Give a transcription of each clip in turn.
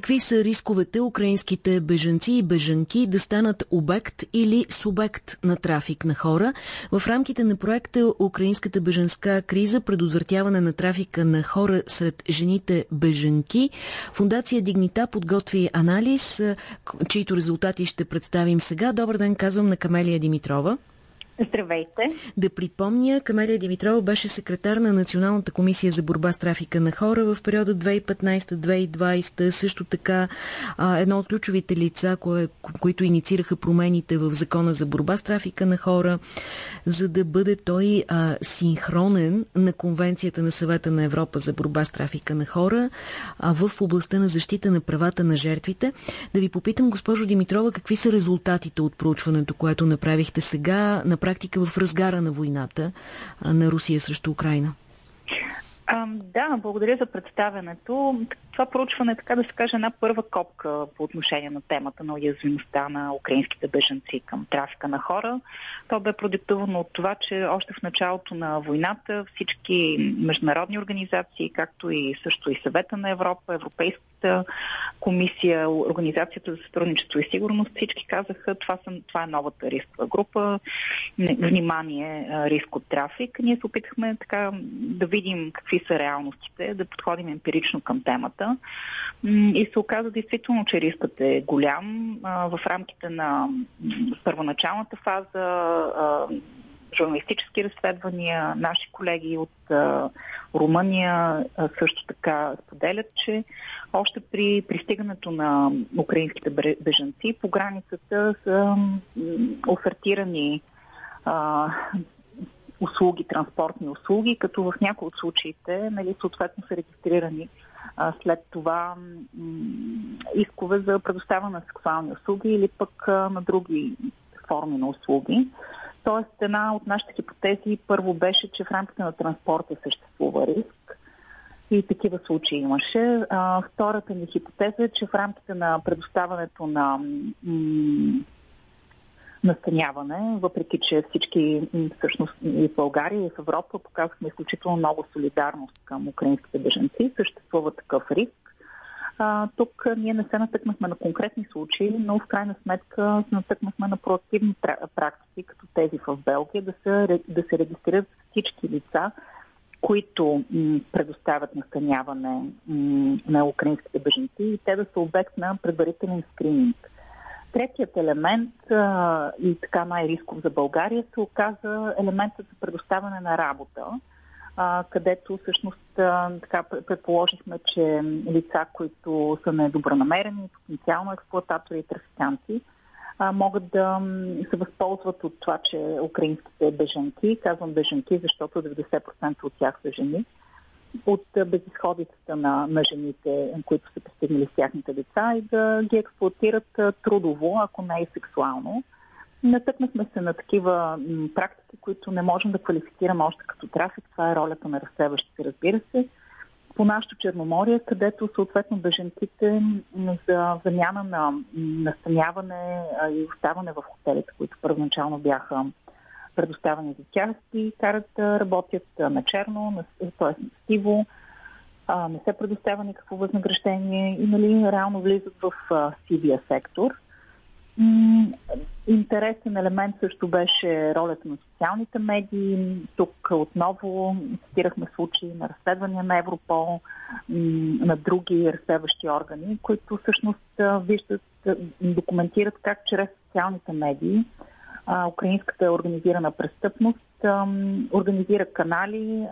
Какви са рисковете украинските бежанци и бежанки да станат обект или субект на трафик на хора? В рамките на проекта Украинската бежанска криза, предотвратяване на трафика на хора сред жените бежанки, Фундация Дигнита подготви анализ, чието резултати ще представим сега. Добър ден, казвам на Камелия Димитрова. Здравейте. Да припомня, Камелия Димитрова беше секретар на Националната комисия за борба с трафика на хора в периода 2015-2020. Също така едно от ключовите лица, кое, които инициираха промените в закона за борба с трафика на хора, за да бъде той а, синхронен на Конвенцията на съвета на Европа за борба с трафика на хора а, в областта на защита на правата на жертвите. Да ви попитам, госпожо Димитрова, какви са резултатите от проучването, което направихте сега? Направихте практика в разгара на войната на Русия срещу Украина? А, да, благодаря за представянето. Това проучване е, така да се каже, една първа копка по отношение на темата на уязвимостта на украинските бежанци към трафика на хора. То бе продиктувано от това, че още в началото на войната всички международни организации, както и също и съвета на Европа, Европейски Комисия, Организацията за сътрудничество и сигурност, всички казаха, това, са, това е новата рискова група, внимание, риск от трафик. Ние се опитахме така да видим какви са реалностите, да подходим емпирично към темата и се оказа действително, че рискът е голям. В рамките на първоначалната фаза журналистически разследвания. Наши колеги от Румъния също така споделят, че още при пристигането на украинските бежанци по границата са офертирани услуги, транспортни услуги, като в някои от случаите нали, съответно са регистрирани след това искове за предоставяне на сексуални услуги или пък на други форми на услуги. Тоест, една от нашите хипотези първо беше, че в рамките на транспорта съществува риск и такива случаи имаше. А, втората ни хипотеза е, че в рамките на предоставането на м- настаняване, въпреки че всички всъщност и в България, и в Европа показахме изключително много солидарност към украинските беженци, съществува такъв риск. А, тук ние не се натъкнахме на конкретни случаи, но в крайна сметка се натъкнахме на проактивни практики, като тези в Белгия, да се, да се регистрират всички лица, които предоставят настаняване на украинските беженци и те да са обект на предварителен скрининг. Третият елемент а, и така най-рисков за България се оказа елементът за предоставяне на работа а, където всъщност а, така предположихме, че лица, които са недобронамерени, потенциално експлуататори и трафиканти, а, могат да се възползват от това, че украинските бежанки, казвам бежанки, защото 90% от тях са жени, от безисходицата на, на жените, които са пристигнали с тяхните деца и да ги експлуатират трудово, ако не и сексуално. Натъкнахме се на такива практики, които не можем да квалифицираме още като трафик. Това е ролята на разсеващите, разбира се. По нашото Черноморие, където съответно беженците за замяна на настаняване и оставане в хотелите, които първоначално бяха предоставени за тях, и карат да работят на черно, т.е. на сиво, не се предоставя никакво възнаграждение и нали, реално влизат в сивия сектор – Интересен елемент също беше ролята на социалните медии. Тук отново цитирахме случаи на разследвания на Европол, на други разследващи органи, които всъщност виждат, документират как чрез социалните медии украинската организирана престъпност организира канали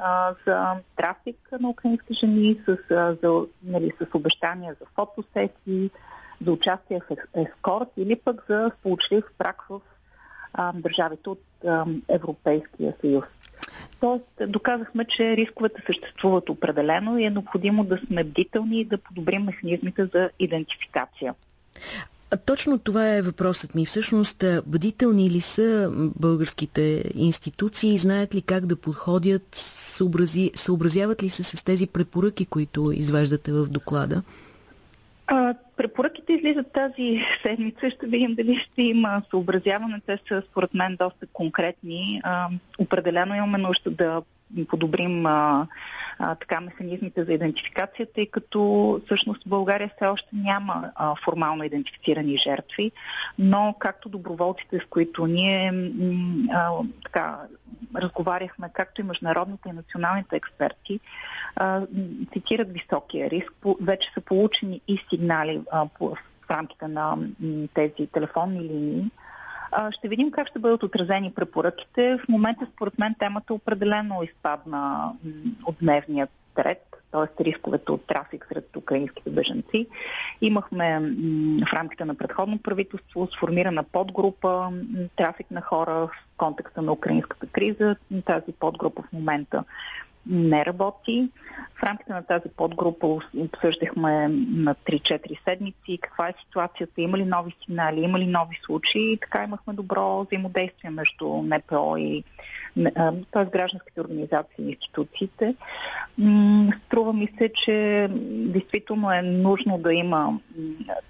за трафик на украински жени с, за, нали, с обещания за фотосесии, за участие в ескорт или пък за сполучлив брак в а, държавите от а, Европейския съюз. Тоест, доказахме, че рисковете съществуват определено и е необходимо да сме бдителни и да подобрим механизмите за идентификация. Точно това е въпросът ми. Всъщност, бдителни ли са българските институции? и Знаят ли как да подходят? Съобрази, съобразяват ли се с тези препоръки, които извеждате в доклада? А, препоръките излизат тази седмица. Ще видим дали ще има съобразяване. Те са според мен доста конкретни. А, определено имаме нужда да подобрим а, а, така механизмите за идентификация, тъй като всъщност България все още няма а, формално идентифицирани жертви, но както доброволците, с които ние а, така, разговаряхме, както и международните и националните експерти, цитират високия риск. Вече са получени и сигнали в рамките на тези телефонни линии. Ще видим как ще бъдат отразени препоръките. В момента, според мен, темата определено изпадна от дневният ред т.е. рисковете от трафик сред украинските беженци. Имахме в рамките на предходно правителство сформирана подгрупа трафик на хора в контекста на украинската криза. Тази подгрупа в момента не работи. В рамките на тази подгрупа обсъждахме на 3-4 седмици каква е ситуацията, има ли нови сигнали, има ли нови случаи. Така имахме добро взаимодействие между НПО и т.е. гражданските организации и институциите. Струва ми се, че действително е нужно да има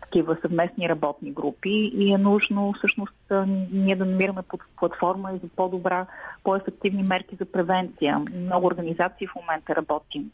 такива съвместни работни групи и е нужно всъщност ние да намираме под платформа и за по-добра, по-ефективни мерки за превенция. Много организации в момента работим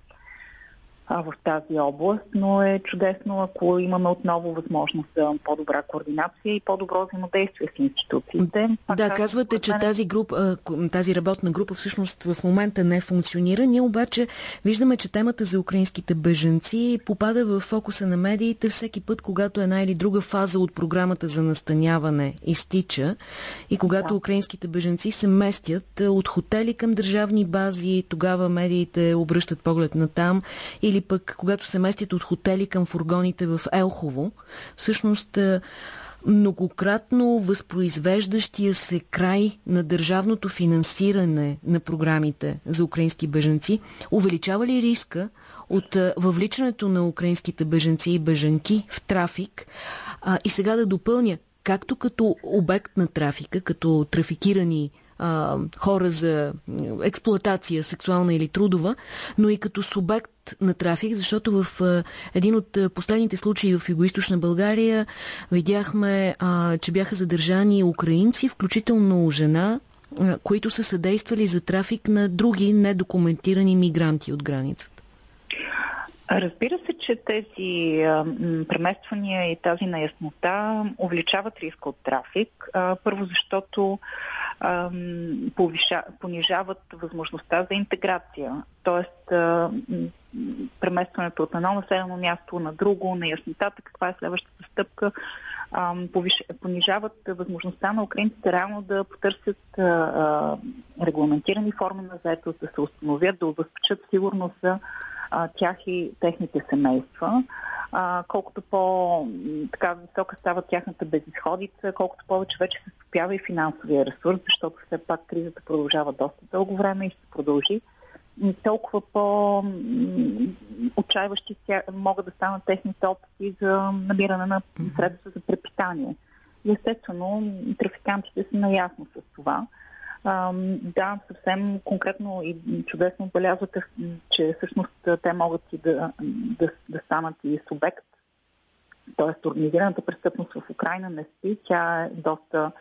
в тази област, но е чудесно, ако имаме отново възможност за по-добра координация и по-добро взаимодействие с институциите. Пак да, казвате, че тази, група, тази работна група всъщност в момента не функционира. Ние обаче виждаме, че темата за украинските беженци попада в фокуса на медиите всеки път, когато една или друга фаза от програмата за настаняване изтича и когато да. украинските беженци се местят от хотели към държавни бази, тогава медиите обръщат поглед на там или или пък когато се местят от хотели към фургоните в Елхово, всъщност е, многократно възпроизвеждащия се край на държавното финансиране на програмите за украински беженци увеличава ли риска от е, въвличането на украинските беженци и беженки в трафик? А, и сега да допълня, както като обект на трафика, като трафикирани а, хора за експлоатация, сексуална или трудова, но и като субект на трафик, защото в а, един от последните случаи в Юго-Источна България видяхме, а, че бяха задържани украинци, включително жена, а, които са съдействали за трафик на други недокументирани мигранти от границата. Разбира се, че тези премествания и тази наяснота увеличават риска от трафик. Първо, защото понижават възможността за интеграция. Тоест, преместването от едно населено място на друго, неяснотата, каква е следващата стъпка, понижават възможността на украинците реално да потърсят регламентирани форми на заетост, да се установят, да обезпечат сигурност за а, тях и техните семейства. А, колкото по-така висока става тяхната безисходица, колкото повече вече се стопява и финансовия ресурс, защото все пак кризата продължава доста дълго време и ще продължи толкова по-отчаиващи могат да станат техните опити за набиране на средства за препитание. И естествено, трафикантите са наясно с това. Да, съвсем конкретно и чудесно отбелязвате, че всъщност те могат и да, да, да станат и субект. Тоест, организираната престъпност в Украина не спи. Тя е доста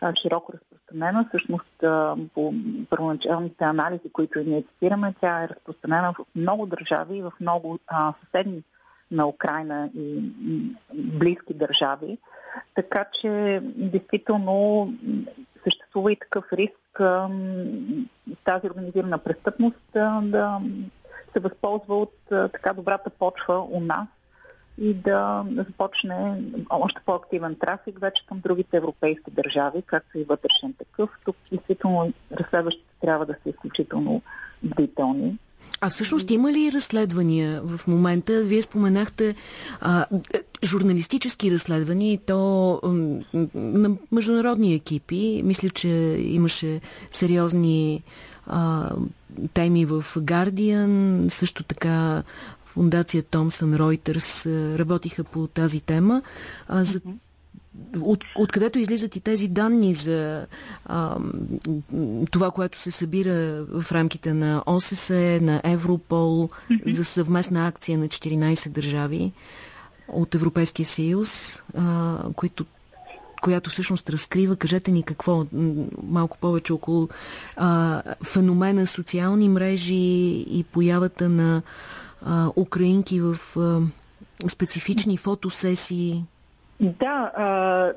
а, широко разпространена. Всъщност, а, по първоначалните анализи, които ние цитираме, тя е разпространена в много държави и в много а, съседни на Украина и близки държави. Така че, действително, съществува и такъв риск тази организирана престъпност да се възползва от така добрата почва у нас и да започне още по-активен трафик вече към другите европейски държави, както и вътрешен такъв. Тук действително разследващите трябва да са изключително бдителни. А всъщност има ли разследвания в момента? Вие споменахте а, журналистически разследвания и то на международни екипи. Мисля, че имаше сериозни а, теми в Guardian, също така фундация Томсън Ройтерс работиха по тази тема. А, за от, откъдето излизат и тези данни за а, това, което се събира в рамките на ОССЕ, на Европол, за съвместна акция на 14 държави от Европейския съюз, а, които която всъщност разкрива, кажете ни какво, малко повече около а, феномена социални мрежи и появата на а, украинки в а, специфични фотосесии. Да,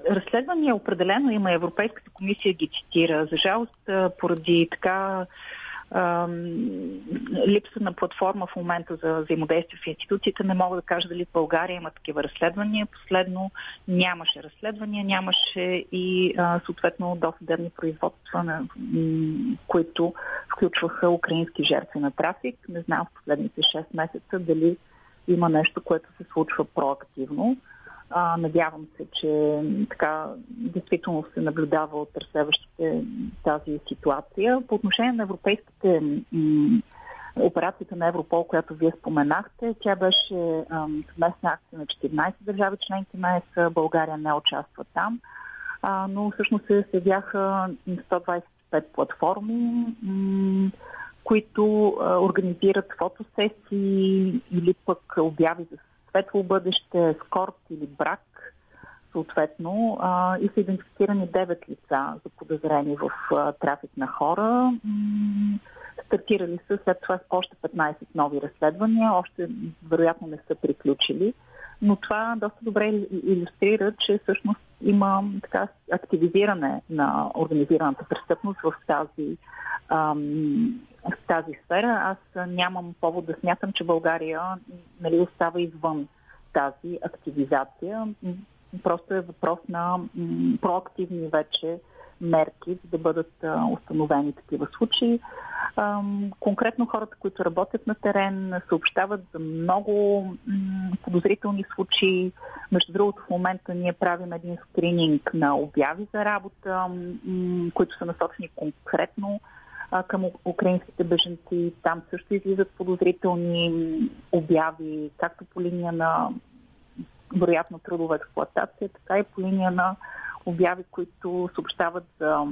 разследвания определено има. Европейската комисия ги цитира. За жалост, поради така липса на платформа в момента за взаимодействие в институциите. Не мога да кажа дали в България има такива разследвания. Последно нямаше разследвания, нямаше и съответно досъдебни производства, на, които включваха украински жертви на трафик. Не знам в последните 6 месеца дали има нещо, което се случва проактивно. А, надявам се, че така действително се наблюдава от тази ситуация. По отношение на европейските операцията на Европол, която вие споменахте, тя беше съвместна акция на 14 държави членки на ЕС. България не участва там, а, но всъщност се седяха 125 платформи, които а, организират фотосесии или пък обяви за светло бъдеще, скорт или брак, съответно, а, и са идентифицирани 9 лица за подозрени в а, трафик на хора. Стартирали са след това още 15 нови разследвания, още вероятно не са приключили, но това доста добре иллюстрира, че всъщност има така активизиране на организираната престъпност в тази ам, в тази сфера. Аз нямам повод да смятам, че България нали, остава извън тази активизация. Просто е въпрос на проактивни вече мерки, за да бъдат установени такива случаи. Конкретно хората, които работят на терен, съобщават за много подозрителни случаи. Между другото, в момента ние правим един скрининг на обяви за работа, които са насочени конкретно а, към украинските беженци. Там също излизат подозрителни обяви, както по линия на вероятно трудова експлуатация, така и по линия на обяви, които съобщават за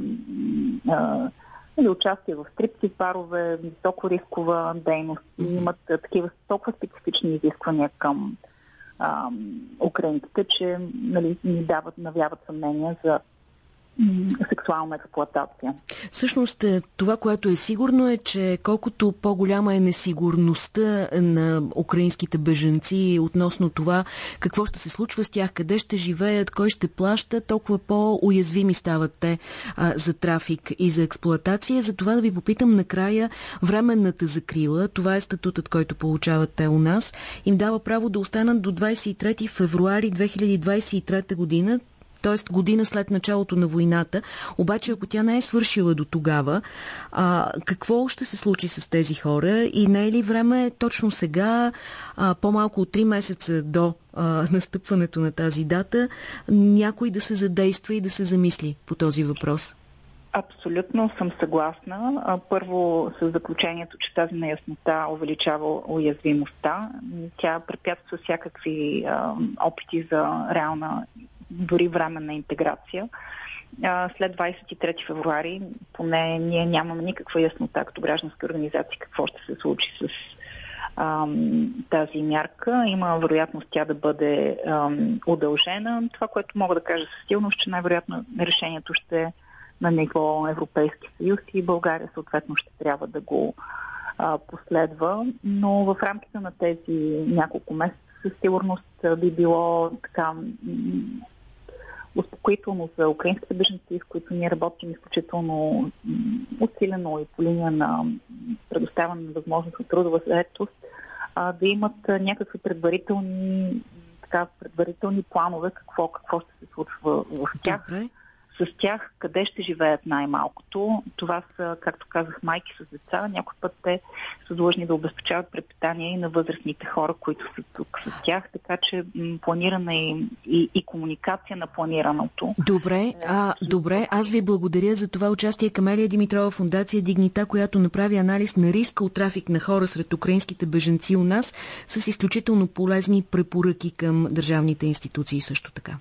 а, или участие в стриптиз барове, високо рискова дейност и имат такива толкова специфични изисквания към а, украинците, че нали, ни дават, навяват съмнение за сексуална експлуатация. Всъщност, е, това, което е сигурно е, че колкото по-голяма е несигурността на украинските беженци относно това какво ще се случва с тях, къде ще живеят, кой ще плаща, толкова по-уязвими стават те а, за трафик и за експлуатация. За това да ви попитам накрая временната закрила, това е статутът, който получават те у нас, им дава право да останат до 23 февруари 2023 година т.е. година след началото на войната. Обаче, ако тя не е свършила до тогава, а, какво ще се случи с тези хора и не е ли време точно сега, по-малко от 3 месеца до а, настъпването на тази дата, някой да се задейства и да се замисли по този въпрос? Абсолютно съм съгласна. Първо с заключението, че тази неяснота увеличава уязвимостта. Тя препятства всякакви опити за реална дори временна интеграция. След 23 февруари, поне ние нямаме никаква яснота като гражданска организация какво ще се случи с ам, тази мярка. Има вероятност тя да бъде ам, удължена. Това, което мога да кажа със силност, че най-вероятно решението ще е на ниво Европейски съюз и България съответно ще трябва да го а, последва. Но в рамките на тези няколко месеца със сигурност би било така успокоително за украинските беженци, с които ние работим изключително усилено и по линия на предоставяне на възможност на трудова заедост, да имат някакви предварителни, така, предварителни планове какво, какво ще се случва в тях. Добре с тях къде ще живеят най-малкото. Това са, както казах, майки с деца. Някой път те са длъжни да обезпечават препитание и на възрастните хора, които са тук с тях, така че планиране и, и, и комуникация на планираното. Добре, е, а, добре, аз ви благодаря за това участие Камелия Димитрова, фундация Дигнита, която направи анализ на риска от трафик на хора сред украинските беженци у нас с изключително полезни препоръки към държавните институции също така.